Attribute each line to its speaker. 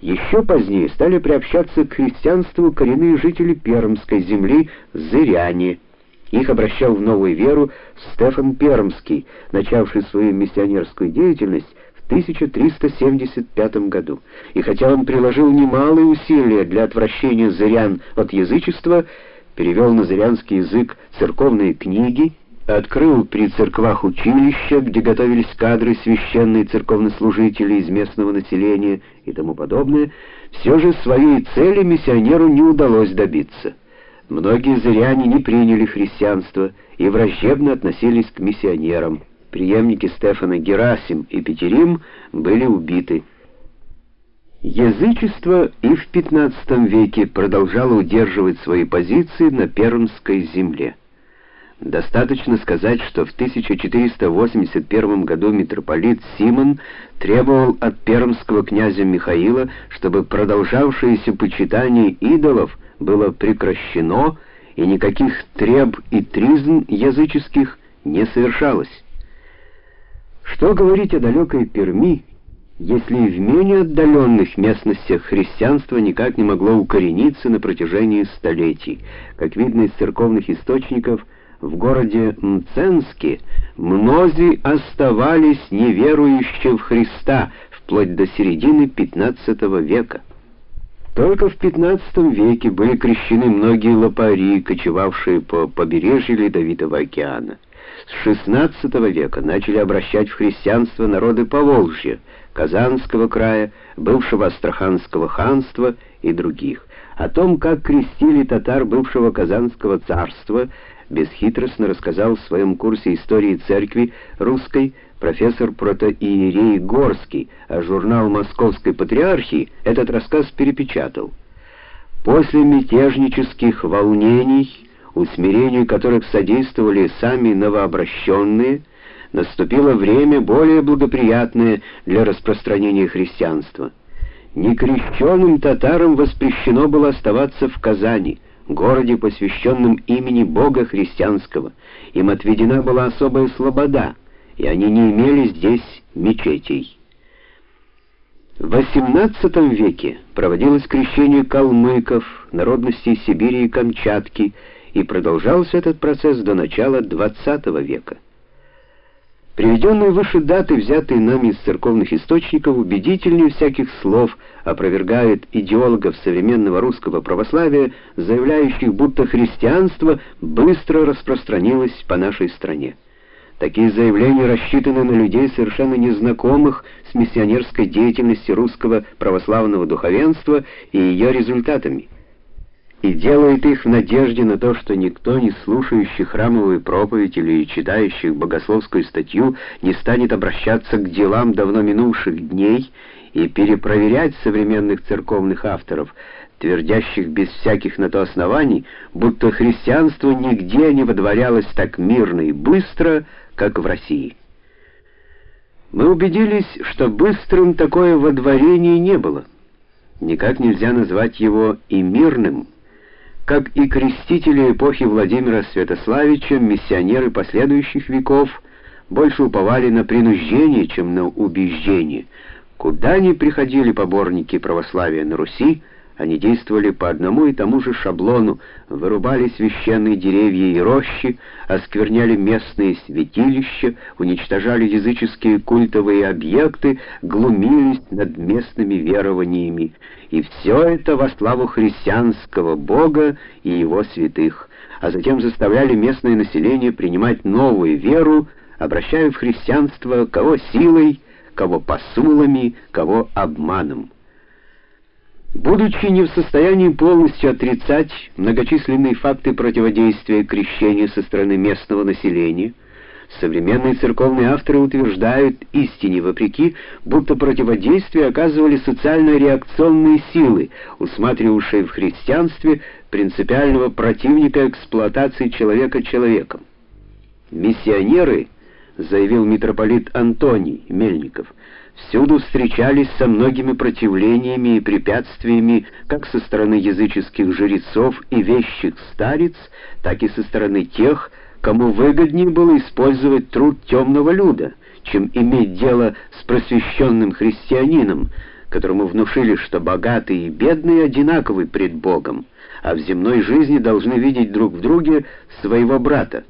Speaker 1: Еще позднее стали приобщаться к христианству коренные жители Пермской земли зыряне. Их обращал в новую веру Стефан Пермский, начавший свою миссионерскую деятельность в 1375 году. И хотя он приложил немалые усилия для отвращения зырян от язычества, перевел на зырянский язык церковные книги, открыл при церквах училища, где готовились кадры священные церковнослужители из местного населения и тому подобное, все же своей цели миссионеру не удалось добиться. Многие зыряне не приняли христианство и враждебно относились к миссионерам. Преемники Стефана Герасим и Петерим были убиты. Язычество и в XV веке продолжало удерживать свои позиции на Пермской земле. Достаточно сказать, что в 1481 году митрополит Симон требовал от пермского князя Михаила, чтобы продолжавшееся почитание идолов было прекращено и никаких треб и тризн языческих не совершалось. Что говорить о далекой Перми, если и в менее отдаленных местностях христианство никак не могло укорениться на протяжении столетий, как видно из церковных источников – в городе Мценске мнози оставались неверующие в Христа вплоть до середины XV века. Только в XV веке были крещены многие лопари, кочевавшие по побережью Ледовитого океана. С XVI века начали обращать в христианство народы Поволжья, Казанского края, бывшего Астраханского ханства и других. О том, как крестили татар бывшего Казанского царства, бесхитростно рассказал в своем курсе истории церкви русской профессор протоиерей Горский, а журнал Московской патриархии этот рассказ перепечатал. После мятежнических волнений, усмирению которых содействовали сами новообращенные, наступило время более благоприятное для распространения христианства. Некрещенным татарам воспрещено было оставаться в Казани – городе, посвященном имени Бога христианского. Им отведена была особая слобода, и они не имели здесь мечетей. В XVIII веке проводилось крещение калмыков, народностей Сибири и Камчатки, и продолжался этот процесс до начала XX века. Приведенные выше даты, взятые нами из церковных источников, убедительнее всяких слов опровергают идеологов современного русского православия, заявляющих, будто христианство быстро распространилось по нашей стране. Такие заявления рассчитаны на людей, совершенно незнакомых с миссионерской деятельностью русского православного духовенства и ее результатами делает их в надежде на то, что никто, не слушающий храмовую проповедь или читающий богословскую статью, не станет обращаться к делам давно минувших дней и перепроверять современных церковных авторов, твердящих без всяких на то оснований, будто христианство нигде не водворялось так мирно и быстро, как в России. Мы убедились, что быстрым такое водворение не было. Никак нельзя назвать его и мирным, как и крестители эпохи Владимира Святославича, миссионеры последующих веков больше уповали на принуждение, чем на убеждение. Куда ни приходили поборники православия на Руси, они действовали по одному и тому же шаблону, вырубали священные деревья и рощи, оскверняли местные святилища, уничтожали языческие культовые объекты, глумились над местными верованиями. И все это во славу христианского Бога и его святых, а затем заставляли местное население принимать новую веру, обращая в христианство кого силой, кого посулами, кого обманом. Будучи не в состоянии полностью отрицать многочисленные факты противодействия крещению со стороны местного населения, современные церковные авторы утверждают истине вопреки, будто противодействие оказывали социально-реакционные силы, усматривавшие в христианстве принципиального противника эксплуатации человека человеком. Миссионеры, заявил митрополит Антоний Мельников, всюду встречались со многими противлениями и препятствиями как со стороны языческих жрецов и вещих старец, так и со стороны тех, кому выгоднее было использовать труд темного люда, чем иметь дело с просвещенным христианином, которому внушили, что богатые и бедные одинаковы пред Богом, а в земной жизни должны видеть друг в друге своего брата.